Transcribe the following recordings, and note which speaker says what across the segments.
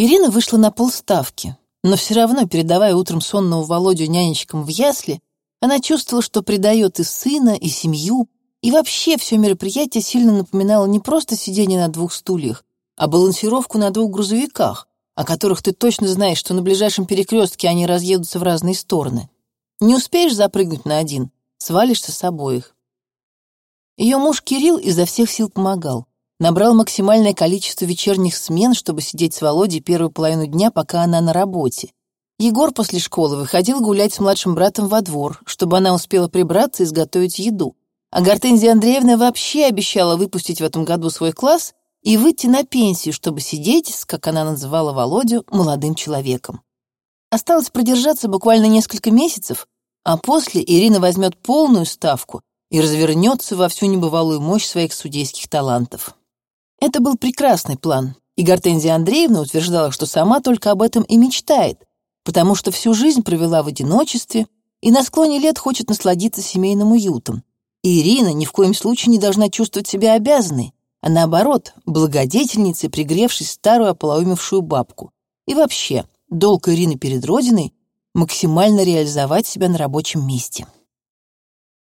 Speaker 1: Ирина вышла на полставки, но все равно, передавая утром сонного Володю нянечкам в ясли, она чувствовала, что предает и сына, и семью, и вообще все мероприятие сильно напоминало не просто сидение на двух стульях, а балансировку на двух грузовиках, о которых ты точно знаешь, что на ближайшем перекрестке они разъедутся в разные стороны. Не успеешь запрыгнуть на один, свалишься с обоих. Ее муж Кирилл изо всех сил помогал. Набрал максимальное количество вечерних смен, чтобы сидеть с Володей первую половину дня, пока она на работе. Егор после школы выходил гулять с младшим братом во двор, чтобы она успела прибраться и изготовить еду. А Гортензия Андреевна вообще обещала выпустить в этом году свой класс и выйти на пенсию, чтобы сидеть, как она называла Володю, молодым человеком. Осталось продержаться буквально несколько месяцев, а после Ирина возьмет полную ставку и развернется во всю небывалую мощь своих судейских талантов. Это был прекрасный план, и Гортензия Андреевна утверждала, что сама только об этом и мечтает, потому что всю жизнь провела в одиночестве и на склоне лет хочет насладиться семейным уютом. И Ирина ни в коем случае не должна чувствовать себя обязанной, а наоборот, благодетельницей, пригревшись старую ополоумевшую бабку. И вообще, долг Ирины перед Родиной — максимально реализовать себя на рабочем месте.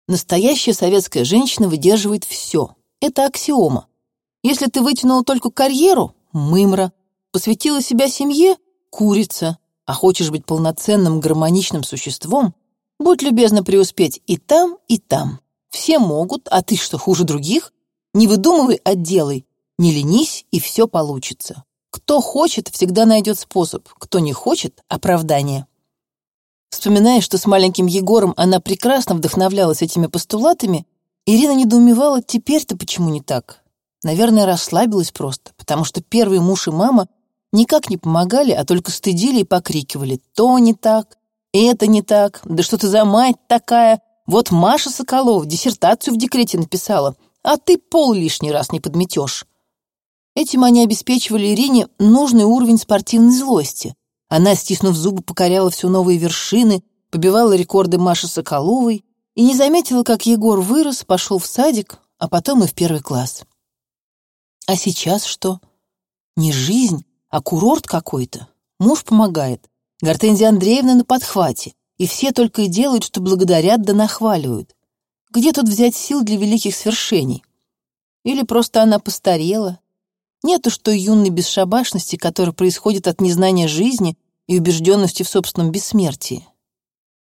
Speaker 1: Настоящая советская женщина выдерживает все. Это аксиома. Если ты вытянула только карьеру — мымра, посвятила себя семье — курица, а хочешь быть полноценным гармоничным существом — будь любезна преуспеть и там, и там. Все могут, а ты что, хуже других? Не выдумывай, а делай. Не ленись, и все получится. Кто хочет, всегда найдет способ. Кто не хочет — оправдание. Вспоминая, что с маленьким Егором она прекрасно вдохновлялась этими постулатами, Ирина недоумевала, теперь-то почему не так. Наверное, расслабилась просто, потому что первый муж и мама никак не помогали, а только стыдили и покрикивали «то не так», «это не так», «да что ты за мать такая», «вот Маша Соколов диссертацию в декрете написала», «а ты пол лишний раз не подметешь». Этим они обеспечивали Ирине нужный уровень спортивной злости, она, стиснув зубы, покоряла все новые вершины, побивала рекорды Маши Соколовой и не заметила, как Егор вырос, пошел в садик, а потом и в первый класс. А сейчас что? Не жизнь, а курорт какой-то. Муж помогает. Гортензия Андреевна на подхвате. И все только и делают, что благодарят да нахваливают. Где тут взять сил для великих свершений? Или просто она постарела, нет уж той юной бесшабашности, которая происходит от незнания жизни и убежденности в собственном бессмертии.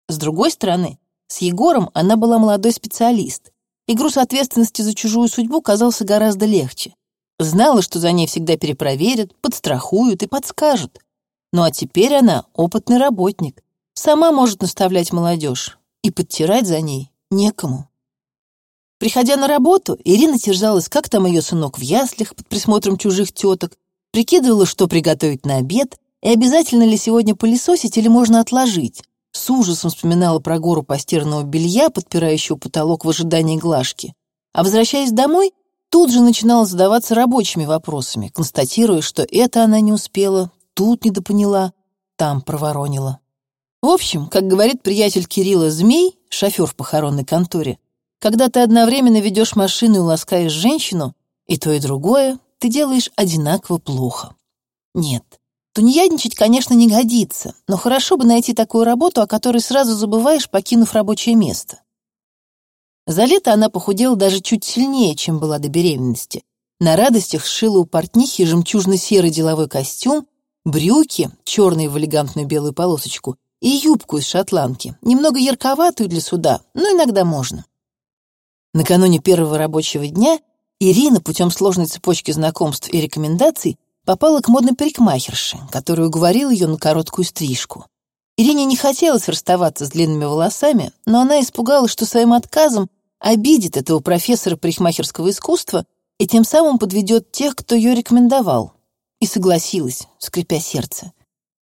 Speaker 1: С другой стороны, с Егором она была молодой специалист, и груз ответственности за чужую судьбу казался гораздо легче. Знала, что за ней всегда перепроверят, подстрахуют и подскажут. Ну а теперь она опытный работник, сама может наставлять молодежь, и подтирать за ней некому. Приходя на работу, Ирина терзалась, как там ее сынок в яслях под присмотром чужих теток, прикидывала, что приготовить на обед, и обязательно ли сегодня пылесосить или можно отложить. С ужасом вспоминала про гору постиранного белья, подпирающего потолок в ожидании глажки. А возвращаясь домой, тут же начинала задаваться рабочими вопросами, констатируя, что это она не успела, тут недопоняла, там проворонила. В общем, как говорит приятель Кирилла Змей, шофер в похоронной конторе, когда ты одновременно ведешь машину и ласкаешь женщину, и то, и другое ты делаешь одинаково плохо. Нет, тунеядничать, конечно, не годится, но хорошо бы найти такую работу, о которой сразу забываешь, покинув рабочее место. За лето она похудела даже чуть сильнее, чем была до беременности. На радостях сшила у портнихи жемчужно-серый деловой костюм, брюки, черные в элегантную белую полосочку, и юбку из шотландки, немного ярковатую для суда, но иногда можно. Накануне первого рабочего дня Ирина путем сложной цепочки знакомств и рекомендаций попала к модной парикмахерше, которая уговорила ее на короткую стрижку. Ирине не хотелось расставаться с длинными волосами, но она испугалась, что своим отказом обидит этого профессора парикмахерского искусства и тем самым подведет тех, кто ее рекомендовал. И согласилась, скрипя сердце.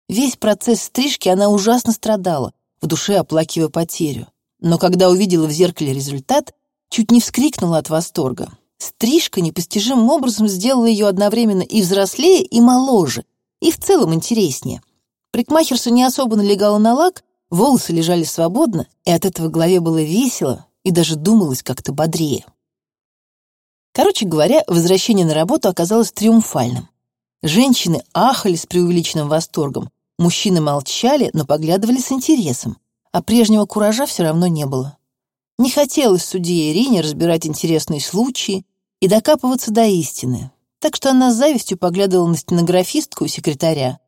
Speaker 1: Весь процесс стрижки она ужасно страдала, в душе оплакивая потерю. Но когда увидела в зеркале результат, чуть не вскрикнула от восторга. Стрижка непостижимым образом сделала ее одновременно и взрослее, и моложе, и в целом интереснее. Прикмахерша не особо налегала на лак, волосы лежали свободно, и от этого голове было весело, и даже думалось как-то бодрее. Короче говоря, возвращение на работу оказалось триумфальным. Женщины ахали с преувеличенным восторгом, мужчины молчали, но поглядывали с интересом, а прежнего куража все равно не было. Не хотелось судье Ирине разбирать интересные случаи и докапываться до истины, так что она с завистью поглядывала на стенографистку и секретаря.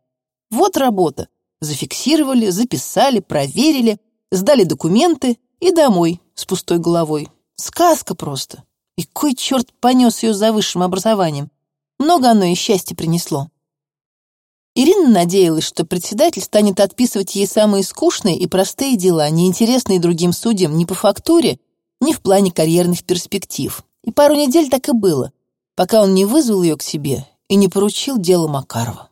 Speaker 1: Вот работа. Зафиксировали, записали, проверили, сдали документы и домой с пустой головой. Сказка просто. И кой черт понес ее за высшим образованием? Много оно и счастья принесло. Ирина надеялась, что председатель станет отписывать ей самые скучные и простые дела, неинтересные другим судьям ни по фактуре, ни в плане карьерных перспектив. И пару недель так и было, пока он не вызвал ее к себе и не поручил дело Макарова.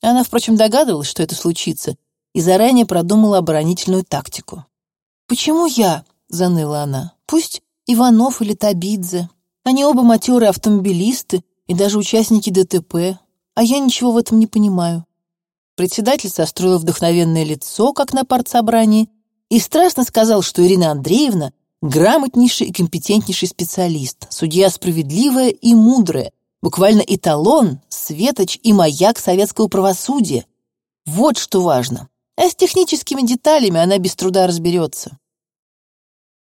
Speaker 1: Она, впрочем, догадывалась, что это случится, и заранее продумала оборонительную тактику. «Почему я?» — заныла она. «Пусть Иванов или Табидзе. Они оба матерые автомобилисты и даже участники ДТП а я ничего в этом не понимаю». Председатель состроил вдохновенное лицо, как на партсобрании, и страстно сказал, что Ирина Андреевна — грамотнейший и компетентнейший специалист, судья справедливая и мудрая, буквально эталон, светоч и маяк советского правосудия. Вот что важно. А с техническими деталями она без труда разберется.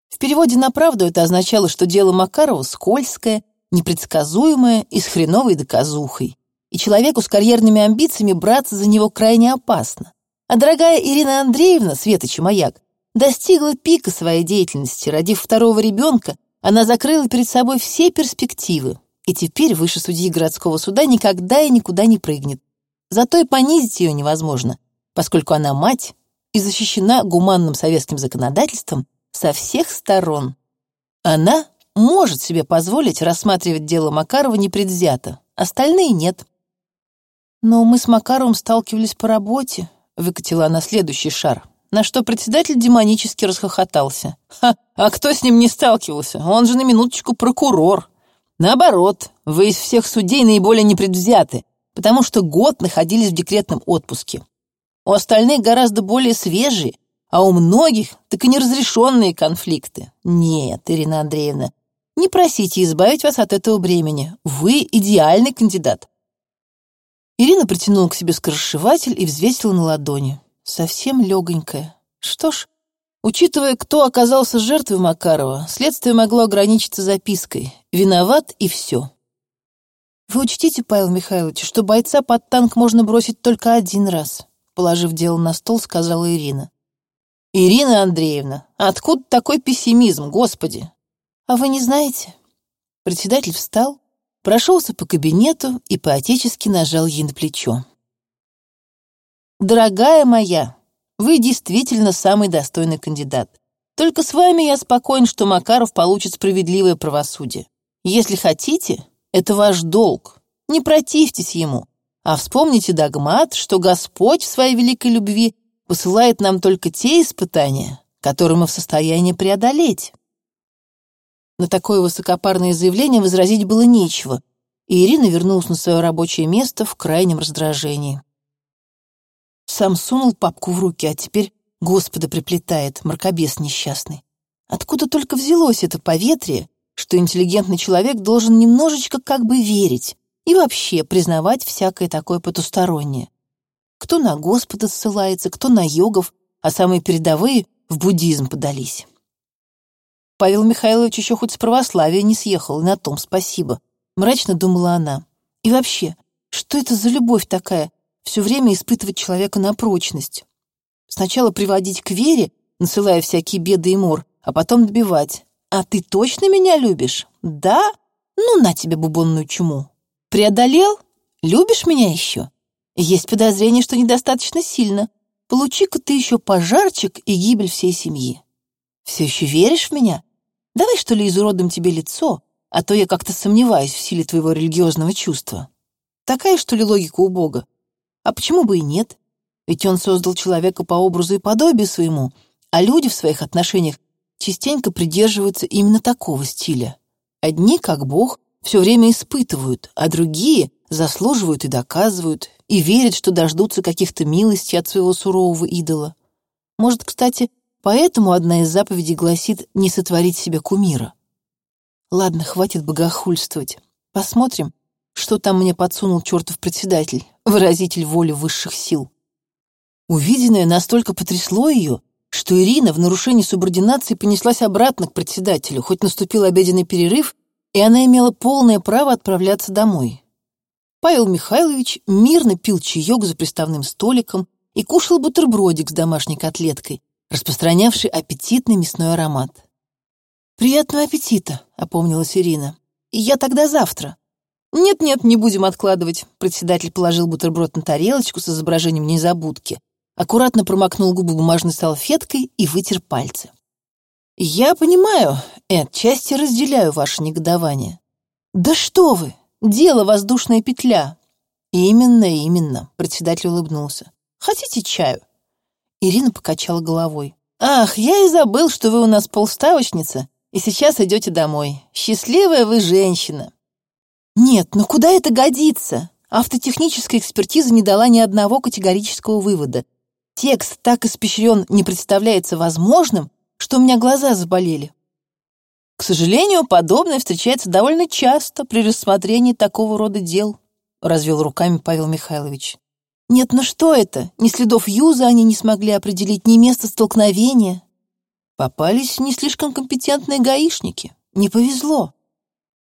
Speaker 1: В переводе на правду это означало, что дело Макарова скользкое, непредсказуемое и с хреновой доказухой и человеку с карьерными амбициями браться за него крайне опасно. А дорогая Ирина Андреевна, Светоча Маяк, достигла пика своей деятельности. Родив второго ребенка, она закрыла перед собой все перспективы, и теперь выше судьи городского суда никогда и никуда не прыгнет. Зато и понизить ее невозможно, поскольку она мать и защищена гуманным советским законодательством со всех сторон. Она может себе позволить рассматривать дело Макарова непредвзято, остальные нет. «Но мы с Макаровым сталкивались по работе», — выкатила она следующий шар, на что председатель демонически расхохотался. «Ха, а кто с ним не сталкивался? Он же на минуточку прокурор. Наоборот, вы из всех судей наиболее непредвзяты, потому что год находились в декретном отпуске. У остальных гораздо более свежие, а у многих так и неразрешенные конфликты. Нет, Ирина Андреевна, не просите избавить вас от этого бремени. Вы идеальный кандидат. Ирина притянула к себе скоросшиватель и взвесила на ладони. Совсем легонькая. Что ж, учитывая, кто оказался жертвой Макарова, следствие могло ограничиться запиской «Виноват» и все. «Вы учтите, Павел Михайлович, что бойца под танк можно бросить только один раз», положив дело на стол, сказала Ирина. «Ирина Андреевна, откуда такой пессимизм, господи?» «А вы не знаете?» Председатель встал, прошелся по кабинету и поотечески нажал ей на плечо. «Дорогая моя, вы действительно самый достойный кандидат. Только с вами я спокоен, что Макаров получит справедливое правосудие. Если хотите, это ваш долг. Не противьтесь ему, а вспомните догмат, что Господь в своей великой любви посылает нам только те испытания, которые мы в состоянии преодолеть. На такое высокопарное заявление возразить было нечего, и Ирина вернулась на свое рабочее место в крайнем раздражении. Сам сунул папку в руки, а теперь Господа приплетает, мракобес несчастный. Откуда только взялось это поветрие, что интеллигентный человек должен немножечко как бы верить и вообще признавать всякое такое потустороннее. Кто на Господа ссылается, кто на йогов, а самые передовые в буддизм подались. Павел Михайлович еще хоть с православия не съехал, и на том спасибо. Мрачно думала она. И вообще, что это за любовь такая, все время испытывать человека на прочность? Сначала приводить к вере, насылая всякие беды и мор, а потом добивать. «А ты точно меня любишь? Да? Ну, на тебе бубонную чуму. Преодолел? Любишь меня еще? Есть подозрение, что недостаточно сильно. Получи-ка ты еще пожарчик и гибель всей семьи. Все еще веришь в меня? Давай, что ли, изуродуем тебе лицо, а то я как-то сомневаюсь в силе твоего религиозного чувства. Такая, что ли, логика у Бога? А почему бы и нет? Ведь он создал человека по образу и подобию своему, а люди в своих отношениях частенько придерживаются именно такого стиля. Одни, как Бог, все время испытывают, а другие заслуживают и доказывают, и верят, что дождутся каких-то милостей от своего сурового идола. Может, кстати, Поэтому одна из заповедей гласит не сотворить себе кумира. Ладно, хватит богохульствовать. Посмотрим, что там мне подсунул чертов председатель, выразитель воли высших сил. Увиденное настолько потрясло ее, что Ирина в нарушении субординации понеслась обратно к председателю, хоть наступил обеденный перерыв, и она имела полное право отправляться домой. Павел Михайлович мирно пил чаек за приставным столиком и кушал бутербродик с домашней котлеткой, распространявший аппетитный мясной аромат. «Приятного аппетита», — опомнилась Ирина. «Я тогда завтра». «Нет-нет, не будем откладывать», — председатель положил бутерброд на тарелочку с изображением незабудки, аккуратно промокнул губы бумажной салфеткой и вытер пальцы. «Я понимаю, и отчасти разделяю ваше негодование». «Да что вы! Дело воздушная петля!» «Именно, именно», — председатель улыбнулся. «Хотите чаю?» Ирина покачала головой. «Ах, я и забыл, что вы у нас полставочница, и сейчас идете домой. Счастливая вы женщина!» «Нет, ну куда это годится?» Автотехническая экспертиза не дала ни одного категорического вывода. Текст так испещрен не представляется возможным, что у меня глаза заболели. К сожалению, подобное встречается довольно часто при рассмотрении такого рода дел, развел руками Павел Михайлович. Нет, ну что это? Ни следов юза они не смогли определить, ни места столкновения. Попались не слишком компетентные гаишники. Не повезло.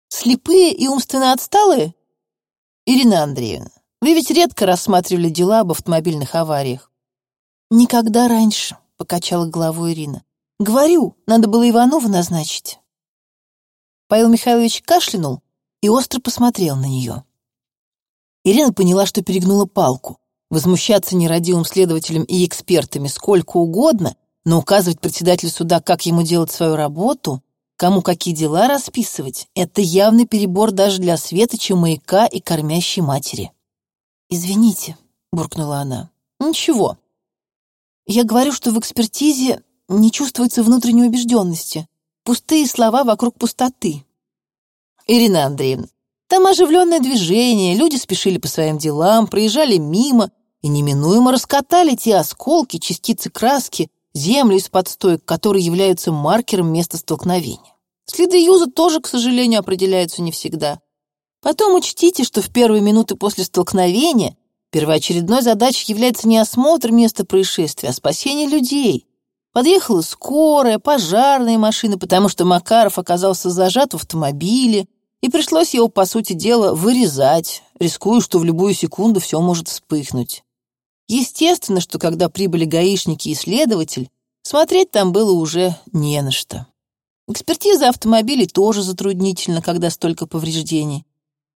Speaker 1: Слепые и умственно отсталые? Ирина Андреевна, вы ведь редко рассматривали дела об автомобильных авариях. Никогда раньше, покачала головой Ирина. Говорю, надо было Иванова назначить. Павел Михайлович кашлянул и остро посмотрел на нее. Ирина поняла, что перегнула палку. Возмущаться нерадивым следователям и экспертами сколько угодно, но указывать председателю суда, как ему делать свою работу, кому какие дела расписывать, это явный перебор даже для Светоча, маяка и кормящей матери. «Извините», — буркнула она. «Ничего. Я говорю, что в экспертизе не чувствуется внутренней убежденности. Пустые слова вокруг пустоты. Ирина Андреевна, там оживленное движение, люди спешили по своим делам, проезжали мимо и неминуемо раскатали те осколки, частицы краски, землю из-под стоек, которые являются маркером места столкновения. Следы юза тоже, к сожалению, определяются не всегда. Потом учтите, что в первые минуты после столкновения первоочередной задачей является не осмотр места происшествия, а спасение людей. Подъехала скорая, пожарные машины, потому что Макаров оказался зажат в автомобиле, и пришлось его, по сути дела, вырезать, рискуя, что в любую секунду все может вспыхнуть. Естественно, что когда прибыли гаишники и следователь, смотреть там было уже не на что. Экспертиза автомобилей тоже затруднительна, когда столько повреждений.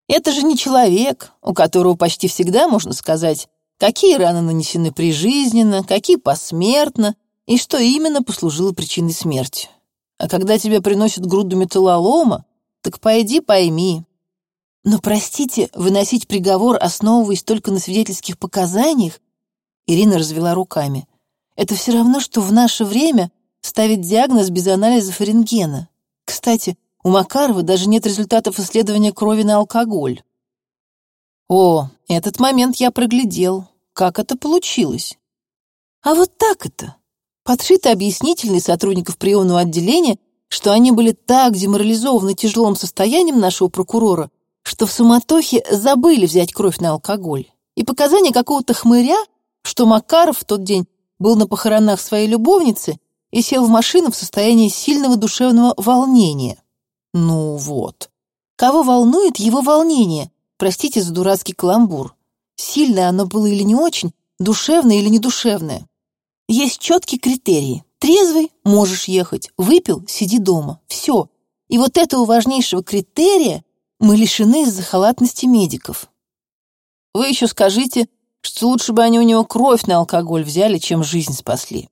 Speaker 1: Это же не человек, у которого почти всегда можно сказать, какие раны нанесены прижизненно, какие посмертно, и что именно послужило причиной смерти. А когда тебе приносят груду металлолома, так пойди пойми. Но, простите, выносить приговор, основываясь только на свидетельских показаниях, Ирина развела руками. Это все равно, что в наше время ставить диагноз без анализов рентгена. Кстати, у Макарова даже нет результатов исследования крови на алкоголь. О, этот момент я проглядел. Как это получилось? А вот так это подшиты объяснительные сотрудников приемного отделения, что они были так деморализованы тяжелым состоянием нашего прокурора, что в суматохе забыли взять кровь на алкоголь. И показания какого-то хмыря, что Макаров в тот день был на похоронах своей любовницы и сел в машину в состоянии сильного душевного волнения. Ну вот. Кого волнует его волнение? Простите за дурацкий каламбур. Сильное оно было или не очень, душевное или недушевное. Есть четкие критерии. Трезвый – можешь ехать, выпил – сиди дома. Все. И вот этого важнейшего критерия мы лишены из-за халатности медиков. Вы еще скажите, что лучше бы они у него кровь на алкоголь взяли, чем жизнь спасли.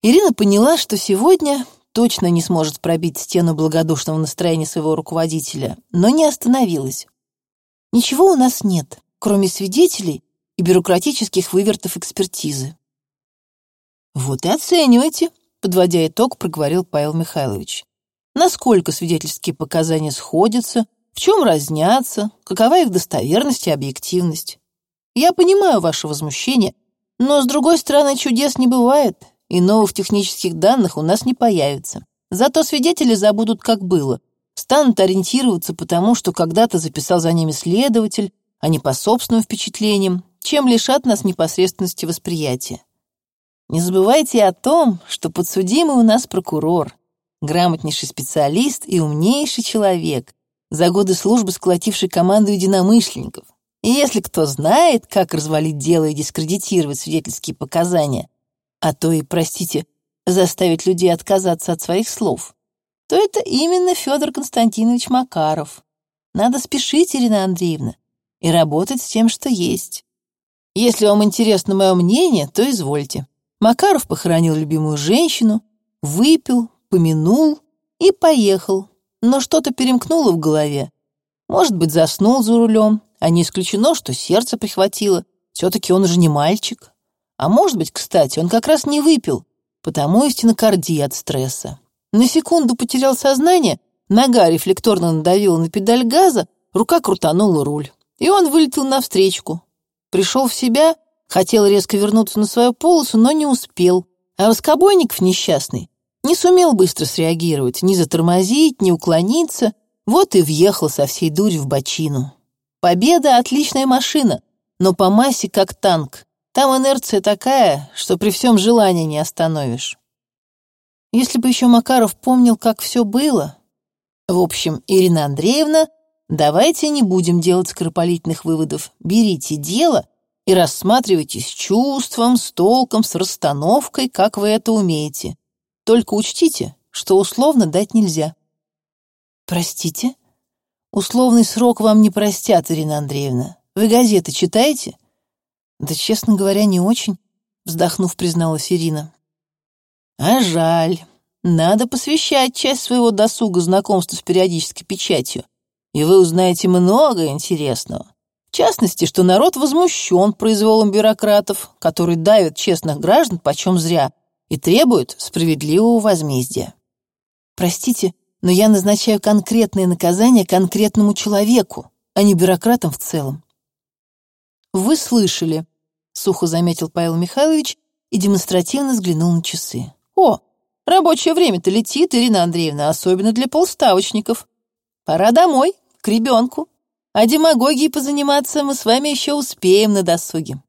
Speaker 1: Ирина поняла, что сегодня точно не сможет пробить стену благодушного настроения своего руководителя, но не остановилась. Ничего у нас нет, кроме свидетелей и бюрократических вывертов экспертизы. «Вот и оценивайте», — подводя итог, проговорил Павел Михайлович. «Насколько свидетельские показания сходятся, в чем разнятся, какова их достоверность и объективность. Я понимаю ваше возмущение, но, с другой стороны, чудес не бывает, и новых технических данных у нас не появится. Зато свидетели забудут, как было. Станут ориентироваться потому, что когда-то записал за ними следователь, а не по собственным впечатлениям, чем лишат нас непосредственности восприятия. Не забывайте о том, что подсудимый у нас прокурор, грамотнейший специалист и умнейший человек, за годы службы сколотивший команду единомышленников. И если кто знает, как развалить дело и дискредитировать свидетельские показания, а то и, простите, заставить людей отказаться от своих слов, то это именно Федор Константинович Макаров. Надо спешить, Ирина Андреевна, и работать с тем, что есть. Если вам интересно мое мнение, то извольте. Макаров похоронил любимую женщину, выпил, помянул и поехал. Но что-то перемкнуло в голове. Может быть, заснул за рулем, а не исключено, что сердце прихватило. Все-таки он же не мальчик. А может быть, кстати, он как раз не выпил, потому и стенокардия от стресса. На секунду потерял сознание, нога рефлекторно надавила на педаль газа, рука крутанула руль. И он вылетел навстречку. Пришел в себя, хотел резко вернуться на свою полосу, но не успел. А Раскобойников несчастный не сумел быстро среагировать, ни затормозить, ни уклониться, вот и въехал со всей дури в бочину. Победа — отличная машина, но по массе как танк. Там инерция такая, что при всем желании не остановишь. Если бы еще Макаров помнил, как все было. В общем, Ирина Андреевна Давайте не будем делать скоропалительных выводов. Берите дело и рассматривайте с чувством, с толком, с расстановкой, как вы это умеете. Только учтите, что условно дать нельзя. Простите? Условный срок вам не простят, Ирина Андреевна. Вы газеты читаете? Да, честно говоря, не очень, вздохнув, призналась Ирина. А жаль. Надо посвящать часть своего досуга знакомству с периодической печатью и вы узнаете много интересного. В частности, что народ возмущен произволом бюрократов, которые давят честных граждан почем зря и требуют справедливого возмездия. Простите, но я назначаю конкретные наказания конкретному человеку, а не бюрократам в целом. Вы слышали, сухо заметил Павел Михайлович и демонстративно взглянул на часы. О, рабочее время-то летит, Ирина Андреевна, особенно для полставочников. Пора домой, к ребенку. А демагогией позаниматься мы с вами еще успеем на досуге.